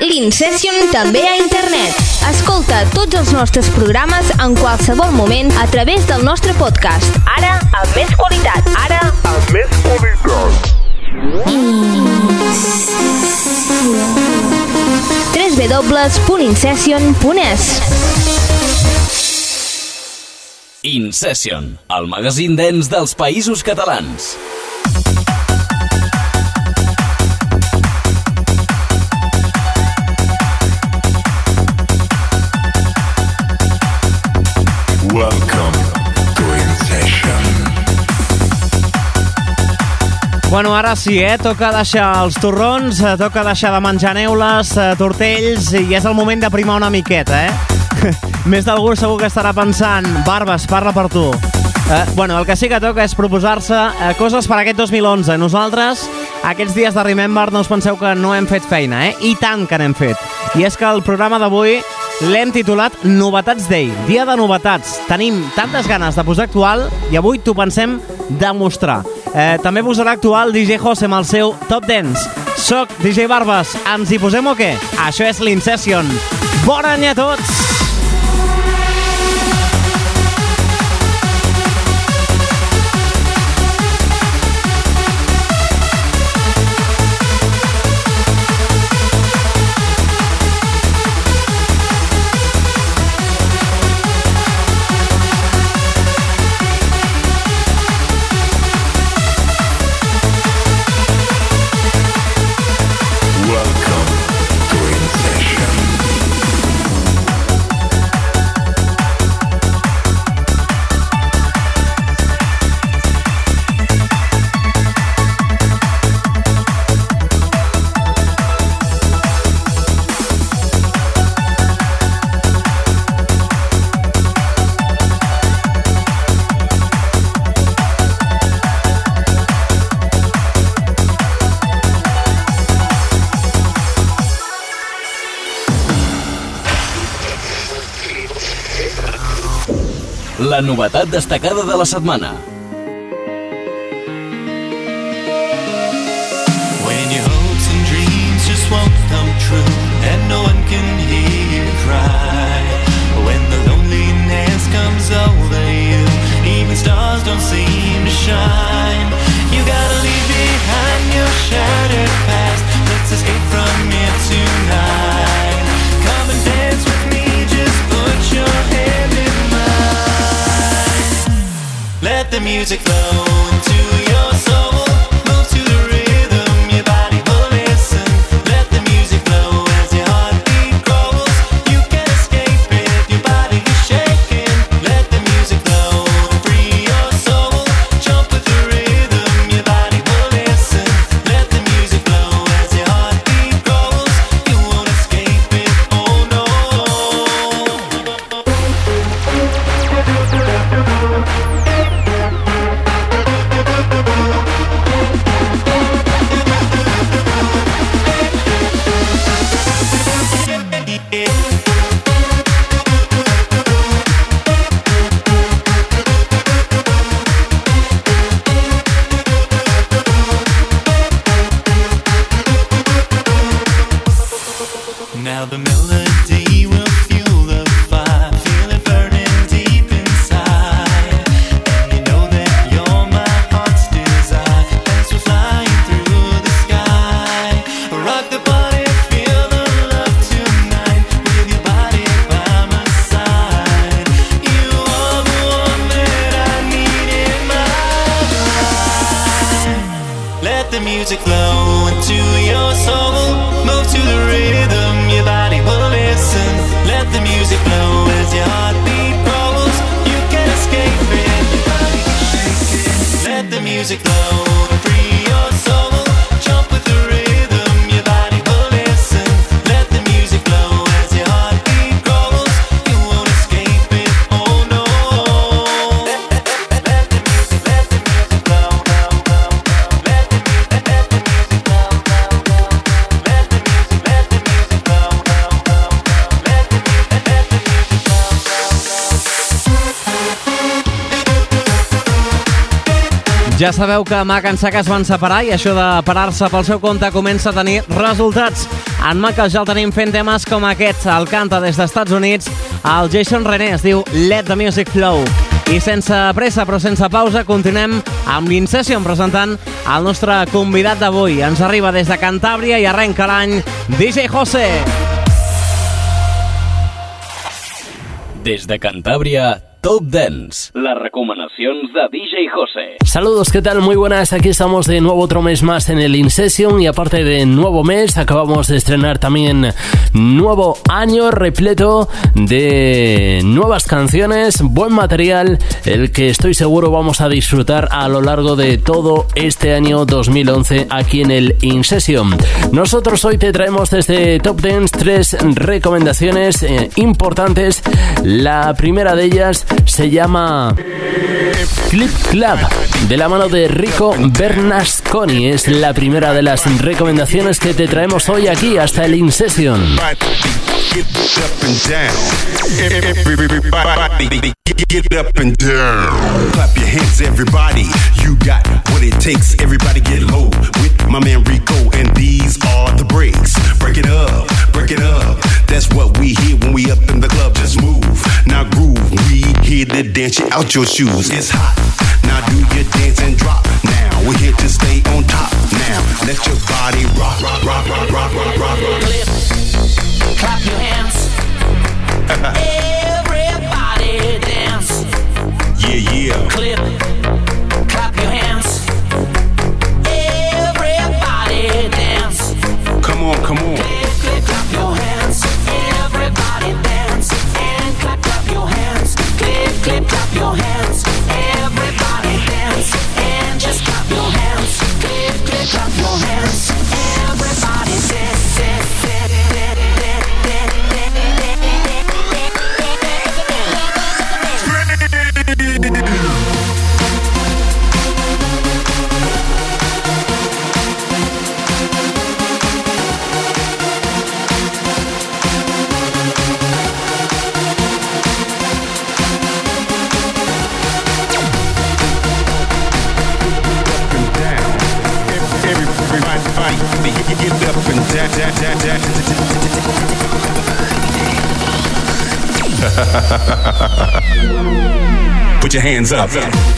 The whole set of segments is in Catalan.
L'Incession també a internet. Escolta tots els nostres programes en qualsevol moment a través del nostre podcast. Ara, amb més qualitat. Ara, amb més qualitat. www.incession.es Incession, el magazín dens dels països catalans. Bueno, ara sí, eh? Toca deixar els torrons, eh, toca deixar de menjar neules, eh, tortells, i és el moment de primar una miqueta, eh? Més d'algú segur que estarà pensant, Barbes, parla per tu. Eh, bueno, el que sí que toca és proposar-se eh, coses per aquest 2011. Nosaltres, aquests dies de Remember, no us penseu que no hem fet feina, eh? I tant que n'hem fet. I és que el programa d'avui l'hem titulat Novetats Day, dia de novetats. Tenim tantes ganes de posar actual i avui t'ho pensem demostrar. Eh, també posarà actual DJ Jose amb el seu Top Dance. Soc DJ Barbas, ens hi posem o què? Això és l'Incession. Bon any a tots! La novetat destacada de la setmana. When your hopes and dreams just won't come true And no one can hear you cry. When the loneliness comes over you Even stars don't seem to shine. You gotta leave behind your shattered past. Let's escape from it tonight music flow into Ja sabeu que Mac en Sac es van separar i això de parar-se pel seu compte comença a tenir resultats. En Michael ja el tenim fent temes com aquest. El canta des dels Estats Units el Jason René. Es diu Let the Music Flow. I sense pressa però sense pausa continuem amb l'Incession presentant el nostre convidat d'avui. Ens arriba des de Cantàbria i arrenca l'any DJ José. Des de Cantàbria, Top Dance. Les recomanacions de DJ José. Saludos, ¿qué tal? Muy buenas. Aquí estamos de nuevo otro mes más en el InSession y aparte de nuevo mes, acabamos de estrenar también nuevo año repleto de nuevas canciones, buen material, el que estoy seguro vamos a disfrutar a lo largo de todo este año 2011 aquí en el InSession. Nosotros hoy te traemos desde Top Dance tres recomendaciones eh, importantes. La primera de ellas se llama Clip Club, de la mano de Rico Bernasconi. Es la primera de las recomendaciones que te traemos hoy aquí hasta el InSession. Get up and down. Everybody get up and down. Clap your hands, everybody. You got what it takes. Everybody get low with my man Rico, and these are the breaks. Break it up, break it up. That's what we hear when we up in the club. Just move, now groove. We here to dance you out your shoes. It's hot. Now do your dance and drop. Now we're here to stay on top. Now let your body rock, rock, rock, rock, rock, rock, rock. rock. Clip, clap your hands. Come on, come on. Hands up.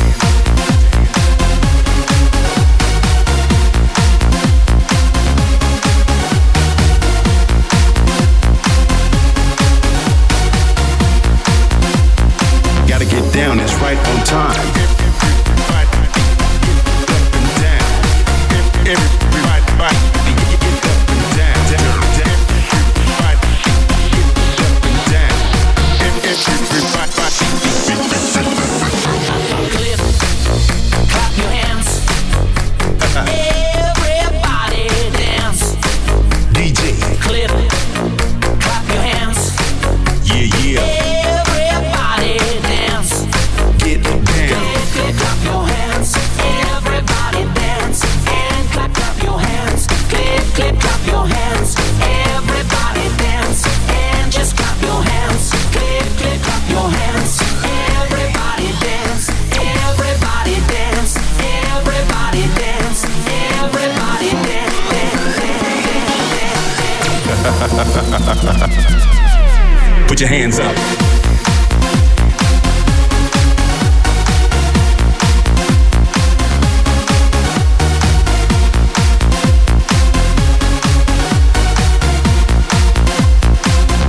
Put your hands up.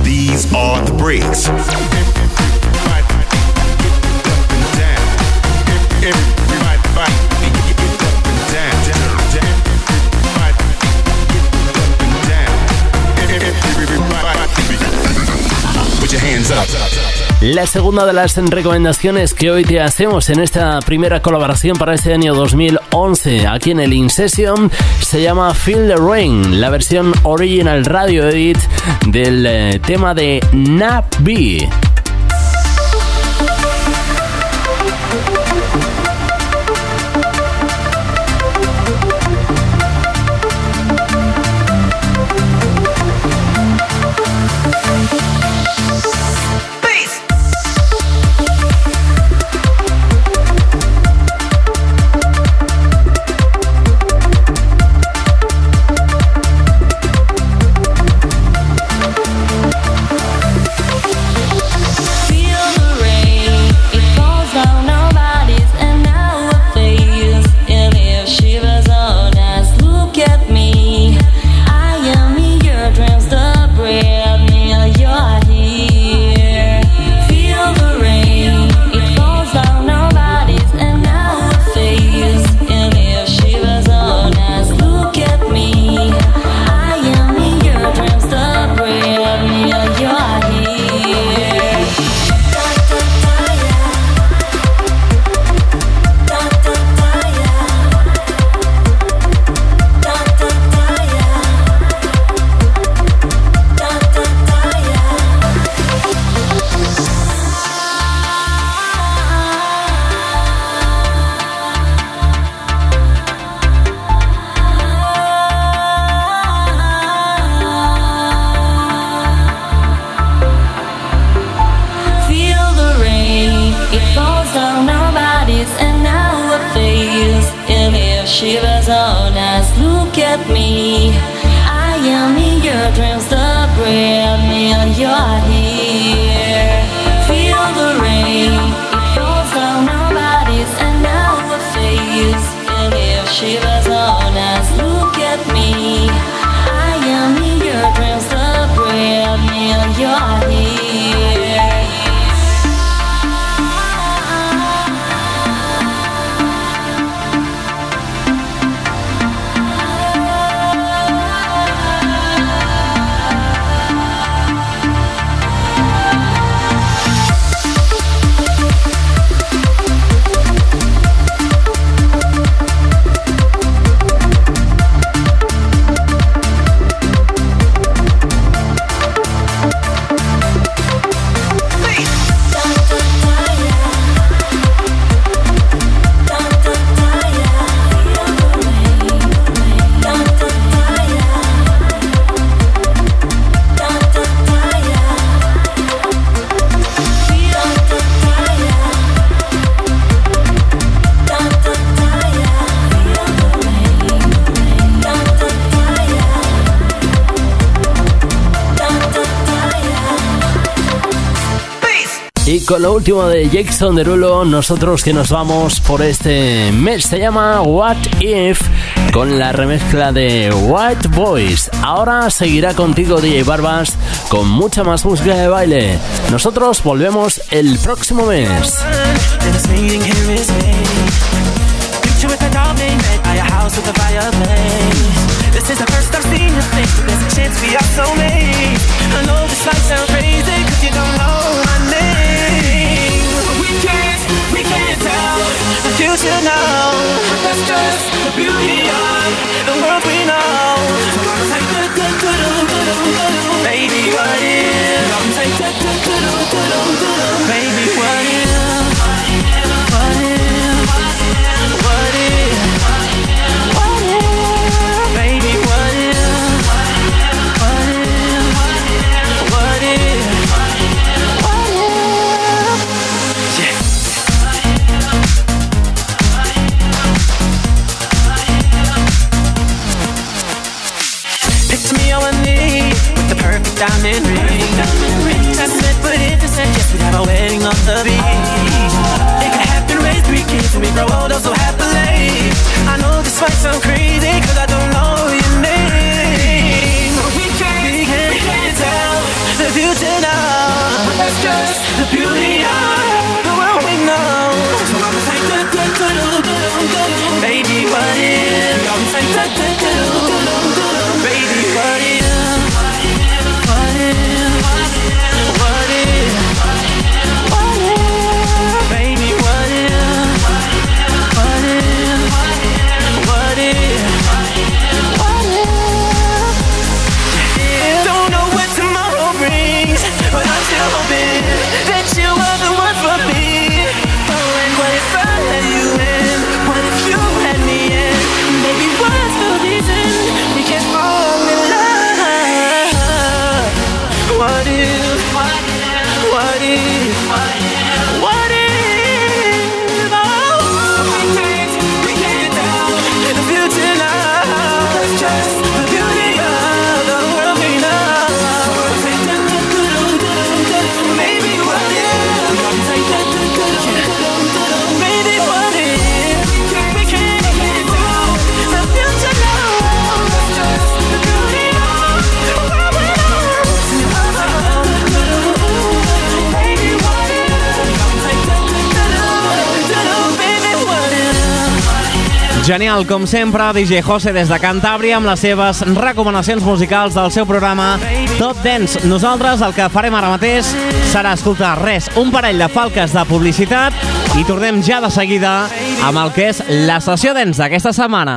These are the breaks. La segunda de las recomendaciones que hoy te hacemos en esta primera colaboración para este año 2011 aquí en el InSession se llama Feel the Rain, la versión original radio edit del eh, tema de Nabi. Con lo último de Jackson Derulo, nosotros que nos vamos por este mes se llama What If con la remezcla de White Boys. Ahora seguirá contigo DJ Barbas con mucha más música de baile. Nosotros volvemos el próximo mes. you should know. That's just the beauty of the world we know. Baby, what if? Baby, what if? With the perfect diamond ring. Intimate but innocent, yes, we'd have a wedding on the beach. It could happen, raise three kids, and we grow old oh so happily. I know this might sound crazy, cause I don't know Genial, com sempre, DJ Jose des de Cantàbria amb les seves recomanacions musicals del seu programa Top Dance. Nosaltres el que farem ara mateix serà escoltar res, un parell de falques de publicitat i tornem ja de seguida amb el que és la sessió dance d'aquesta setmana.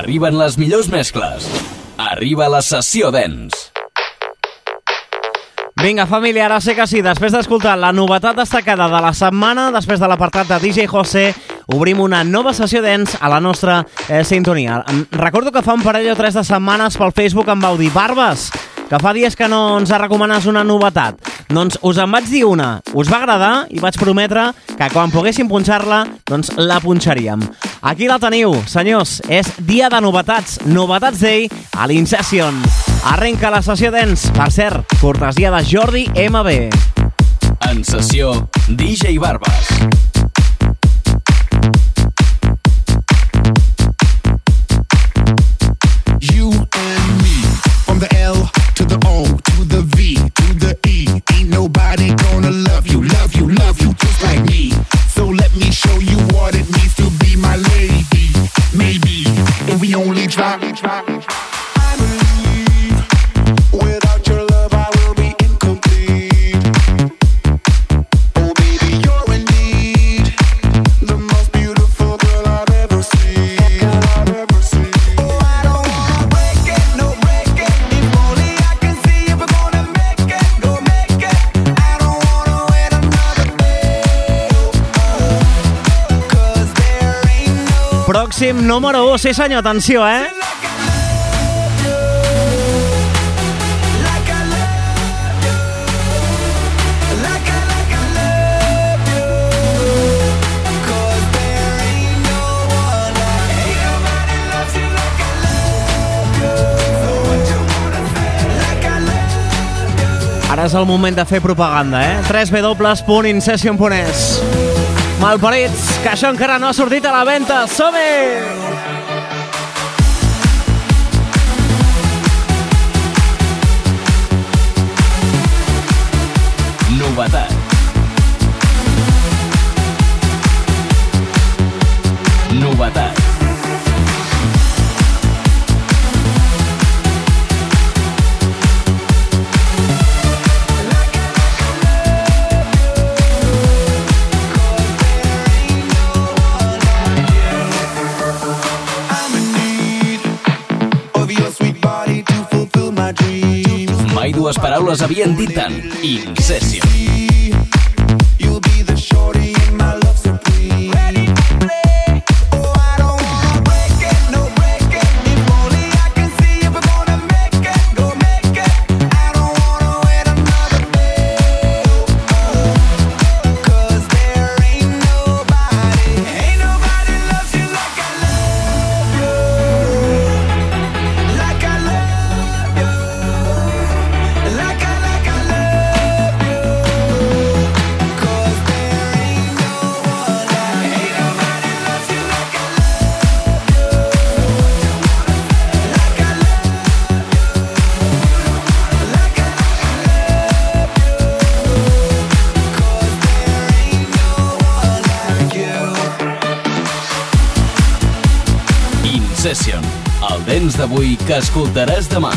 Arriben les millors mescles. Arriba la sessió d'ens. Vinga, família, ara sé que sí. Després d'escoltar la novetat destacada de la setmana, després de l'apartat de DJ José, obrim una nova sessió d'ens a la nostra eh, sintonia. Recordo que fa un parell o tres de setmanes pel Facebook em vau dir «Barbes, que fa dies que no ens recomanes una novetat». Doncs us en vaig dir una, us va agradar i vaig prometre que quan poguéssim punxar-la, doncs la punxaríem. Aquí la teniu, senyors, és dia de novetats, novetats Day a l'Incession. Arrenca la sessió d'ens, per cert, cortesia de Jordi MB. En sessió, DJ Barbas. drop, drop. màxim número 1. Sí senyor, atenció, eh? Ara és el moment de fer propaganda, eh? 3 www.incession.es www.incession.es Malparits, que això encara no ha sortit a la venda. Som-hi! novetat. Fabien Ditan, In Session. L'escoltaràs demà.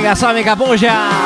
Amiga só, amiga buja.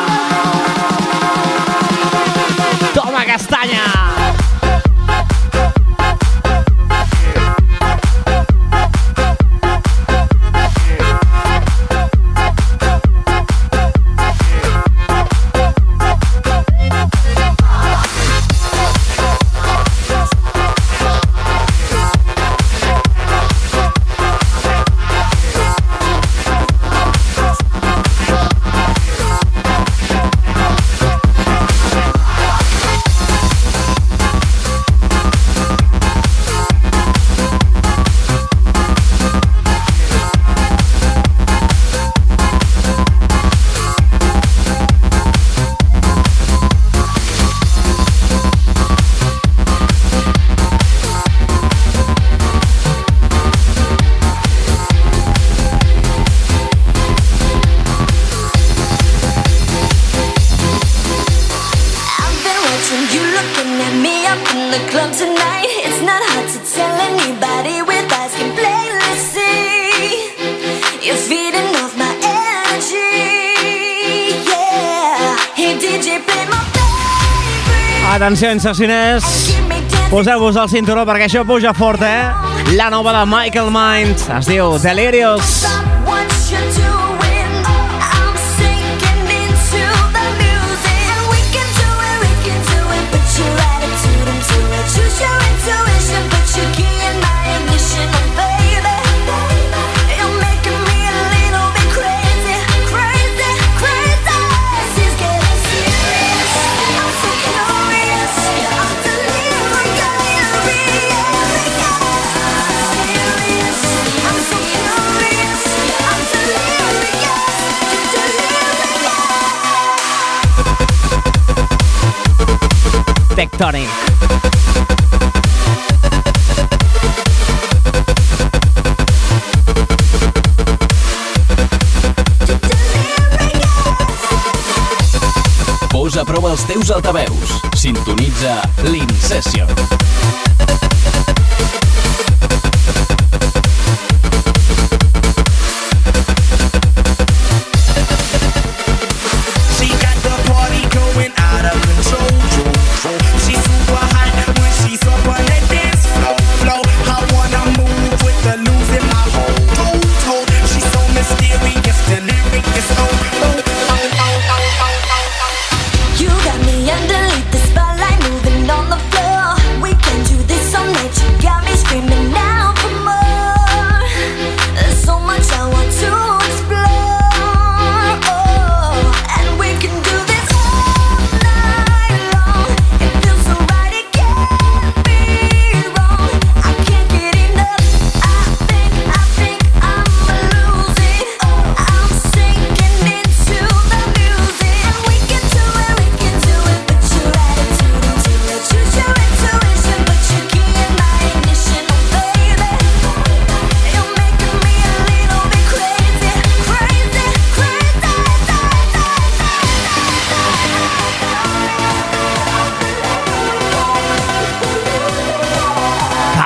sensacions sessioners. Poseu-vos el cinturó perquè això puja fort, eh? La nova de Michael Mind es diu Delirious. teus altaveus. Sintonitza l'Incession.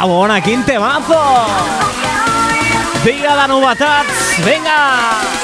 Ramon, quin temazo! Dia de novetats, vinga!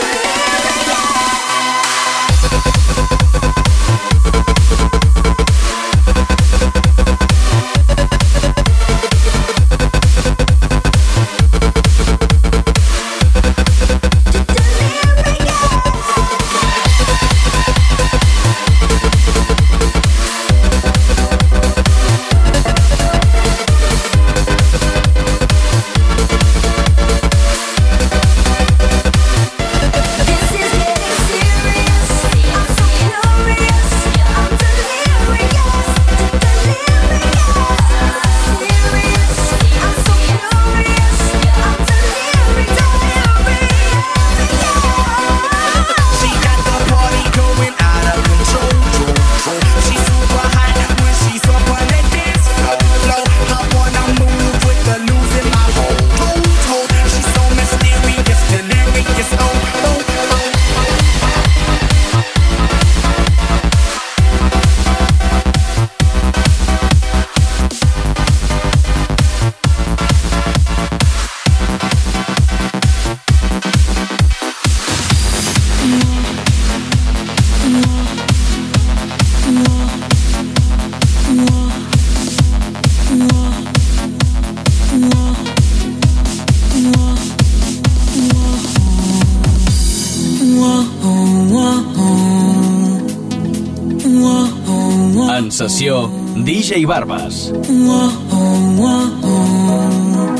sensació DJ Barbas. Mua, mua, mua,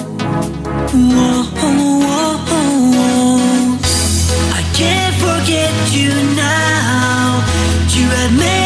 I can't forget you now You had made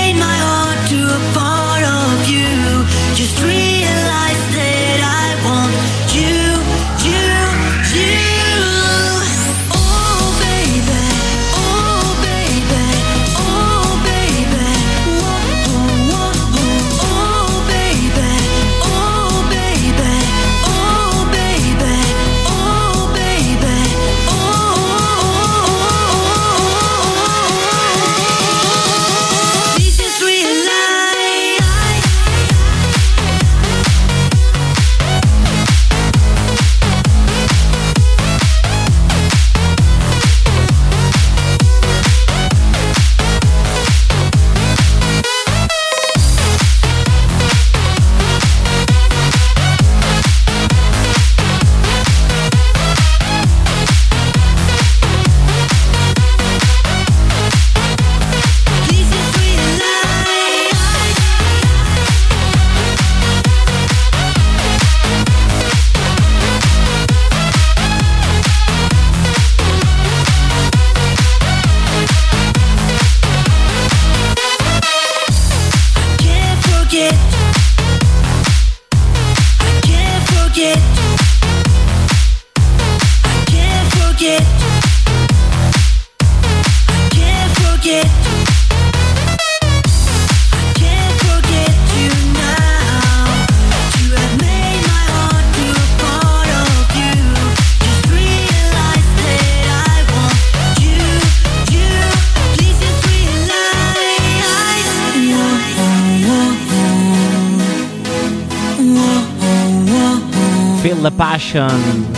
the passion.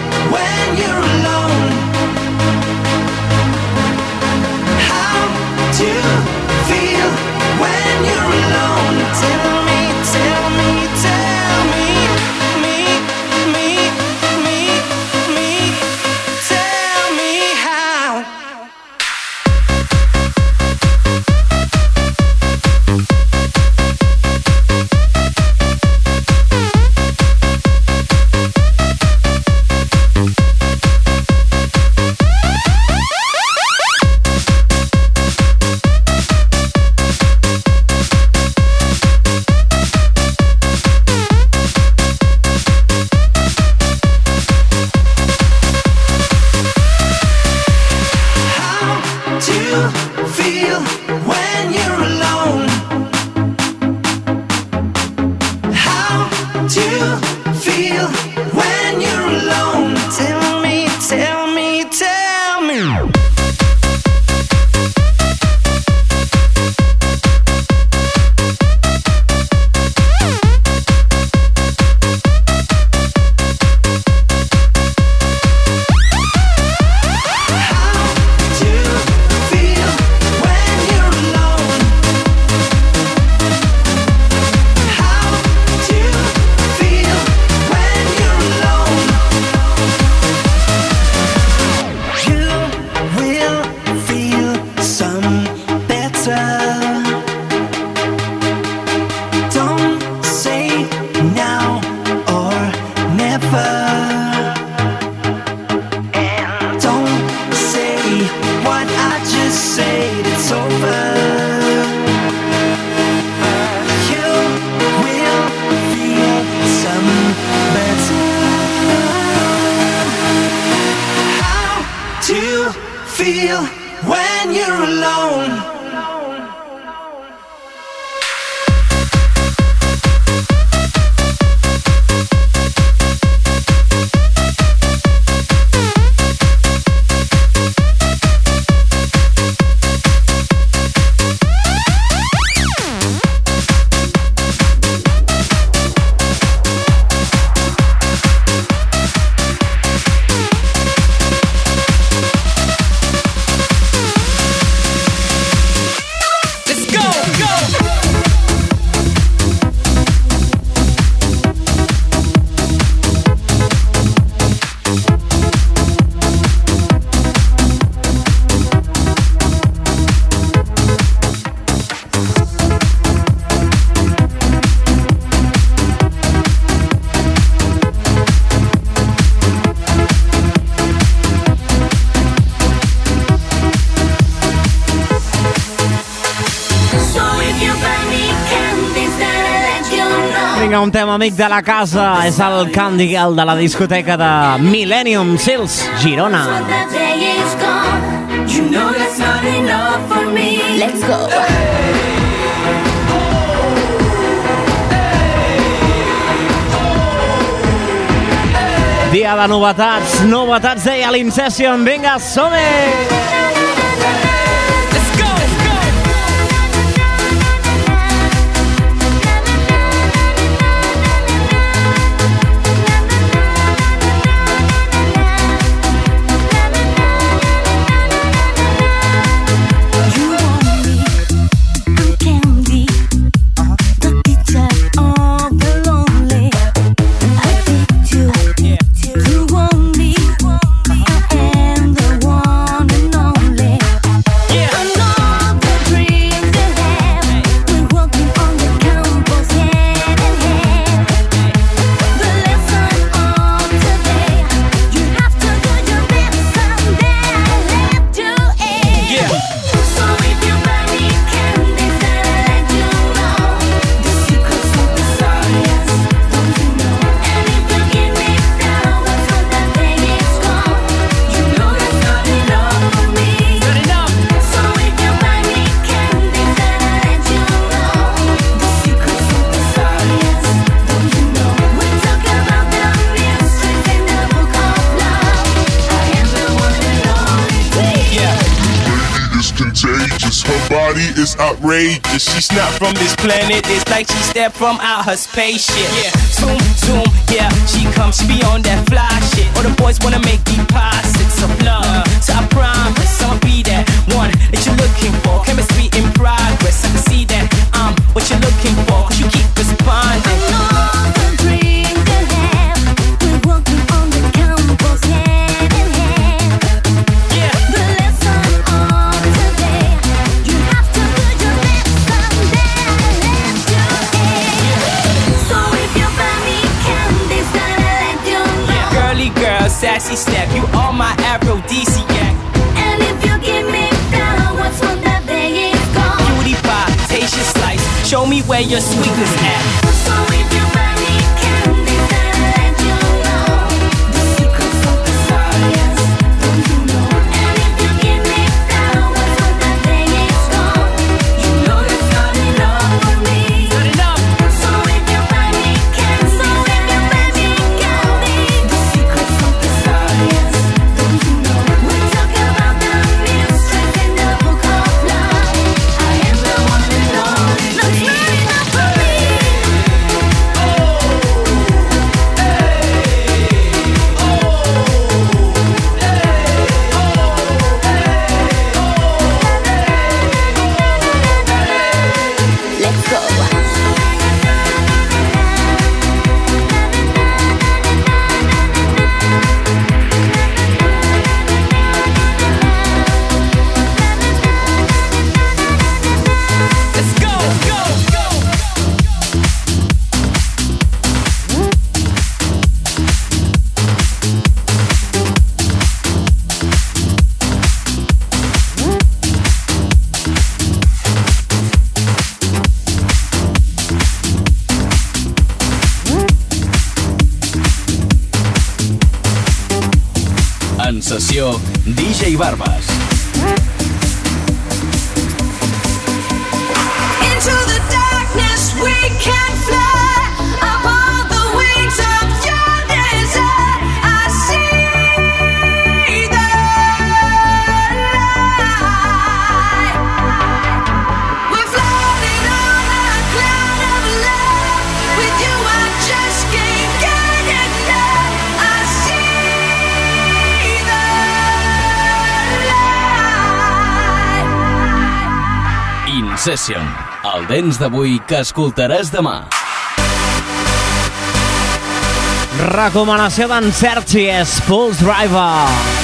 Vinga, un tema amic de la casa. És el Candy Girl de la discoteca de Millennium Sils, Girona. You know that's not enough for me. Let's go. Hey! Dia de novetats, novetats, deia l'Incession. Vinga, som -hi! Body is outrageous. She's not from this planet. It's like she stepped from out her spaceship. Yeah, zoom, zoom. Yeah, she comes, she be on that fly shit. All the boys wanna make deposits of love. So I promise I'll be that one that you're looking for. Chemistry in progress. I can see that I'm what you're looking for. Cause you keep responding. Dizzy Snap. You are my aphrodisiac. And if you give me flowers from the bay, it's gone. Cutie pie, taste your slice. Show me where your sweetness at. Dents d'avui que escoltaràs demà. Recomanació d'en Sergi és Pulse Driver.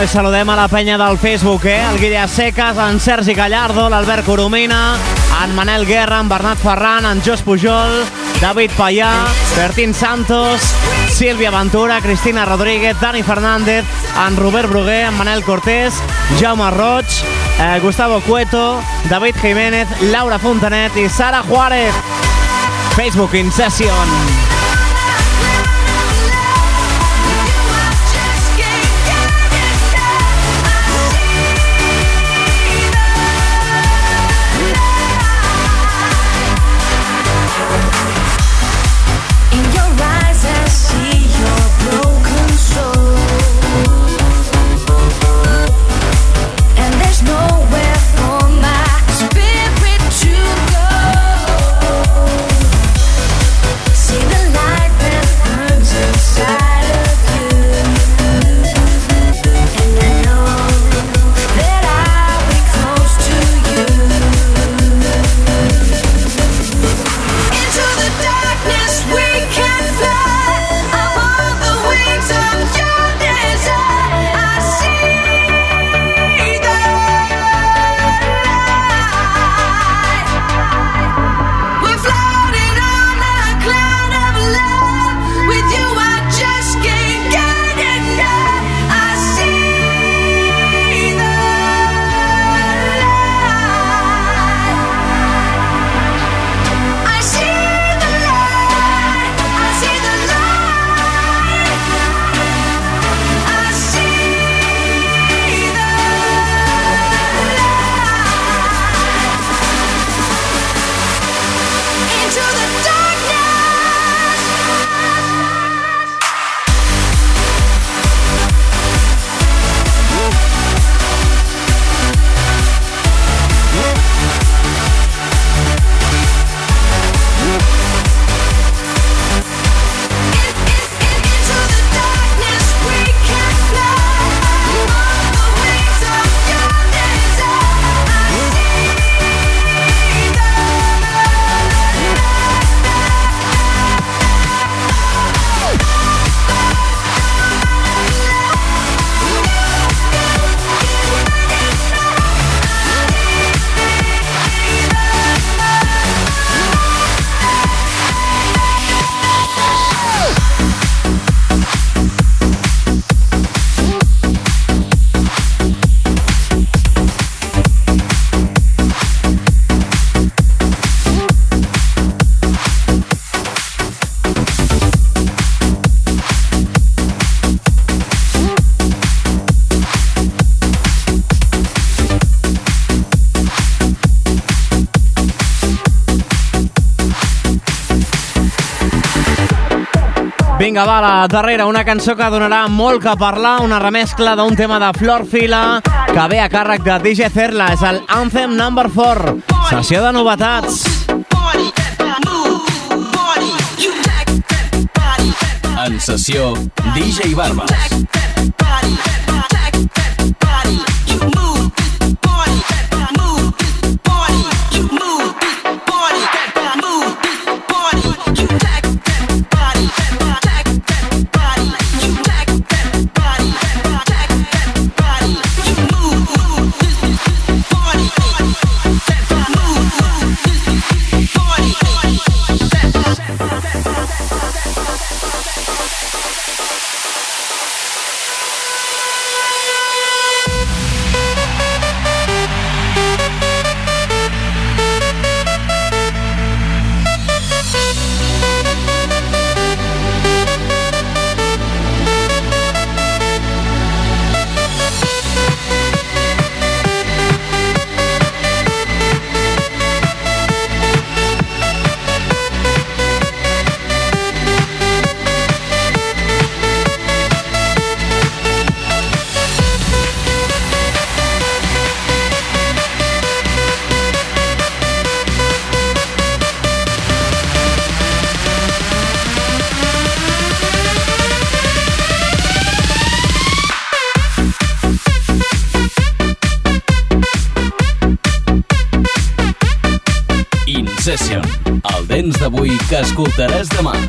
Bueno, i saludem a la penya del Facebook, eh? El Guilla Secas, en Sergi Gallardo, l'Albert Coromina, en Manel Guerra, en Bernat Ferran, en Jos Pujol, David Payà, Bertín Santos, Sílvia Ventura, Cristina Rodríguez, Dani Fernández, en Robert Bruguer, en Manel Cortés, Jaume Roig, eh, Gustavo Cueto, David Jiménez, Laura Fontanet i Sara Juárez. Facebook in session. Vinga, va, la darrera, una cançó que donarà molt que parlar, una remescla d'un tema de Flor Fila que ve a càrrec de DJ Cerla, és el Anthem Number 4, sessió de novetats. En sessió, DJ Barbas. Escoltaràs demà.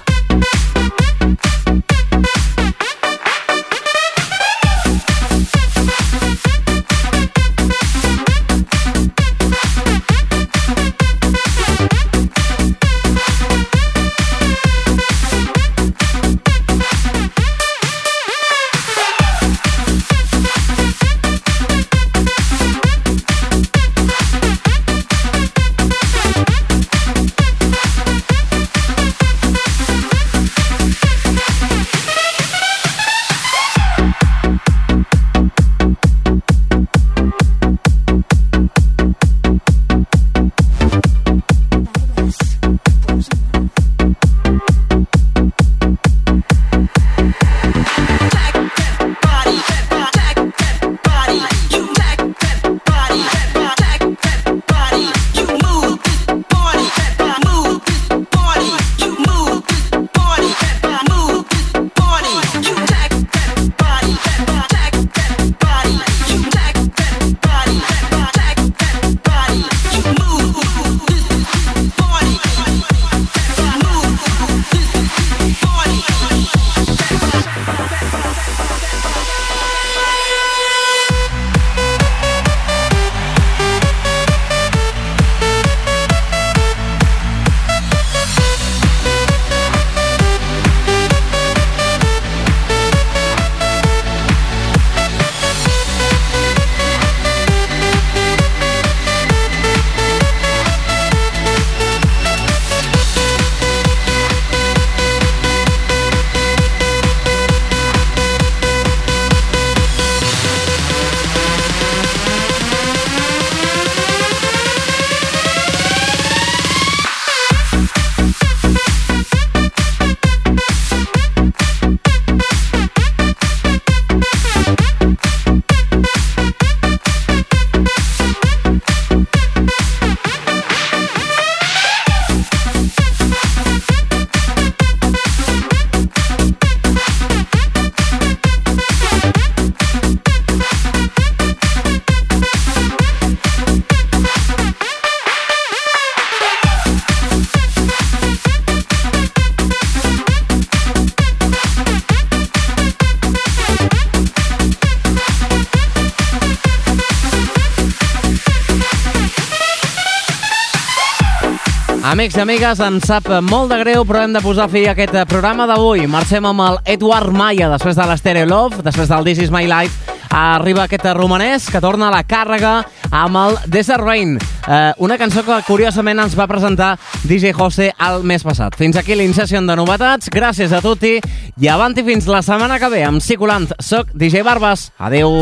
Amics i amigues, ens sap molt de greu, però hem de posar fi a aquest programa d'avui. Marxem amb el Edward Maya, després de l'Stereo Love, després del This Is My Life, arriba aquest romanès que torna a la càrrega amb el Desert Rain, eh, una cançó que curiosament ens va presentar DJ Jose el mes passat. Fins aquí l'Incession de novetats, gràcies a tutti i avanti fins la setmana que ve amb Ciculant. Soc DJ Barbas, adeu!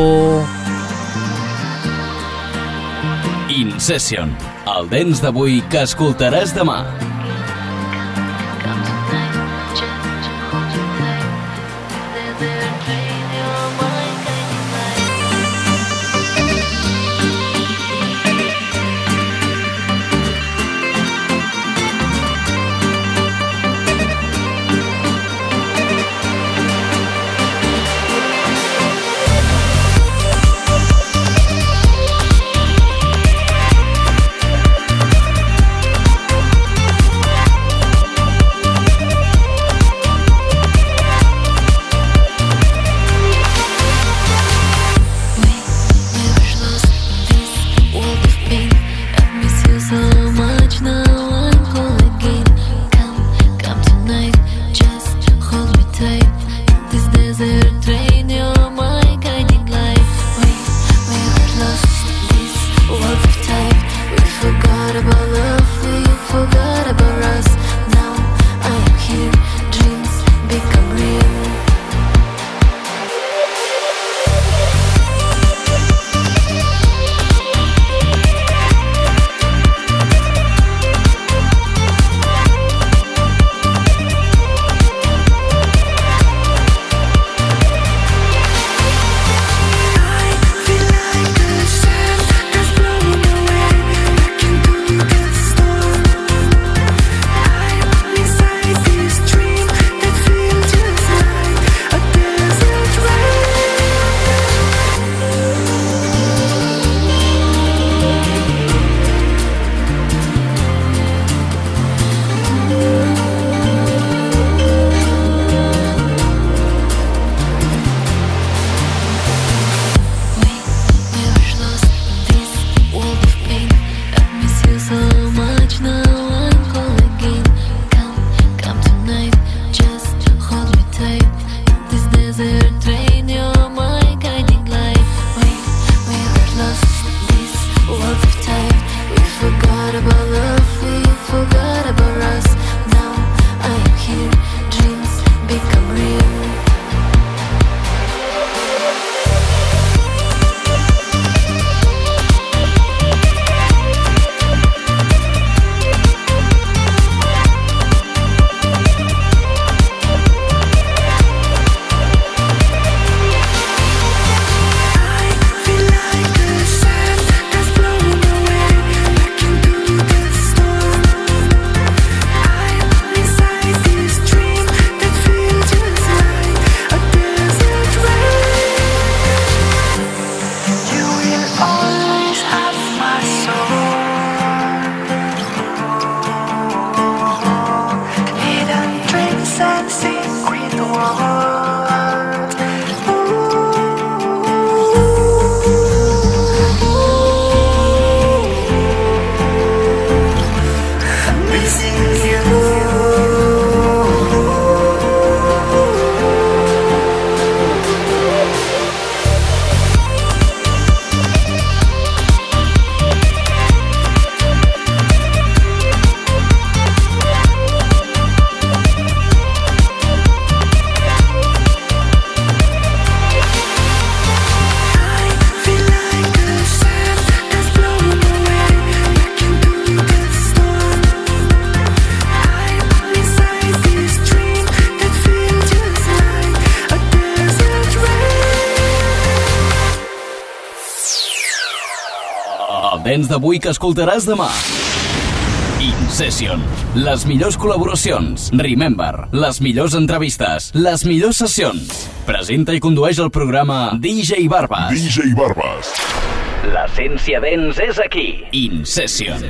Incession, el dents d'avui que escoltaràs demà. Que escoltaràs demà. Incession. Les millors col·laboracions. Remember. Les millors entrevistes. Les millors sessions. Presenta i condueix el programa DJ Barbas. DJ Barbas. L'essència dents és aquí. Incession.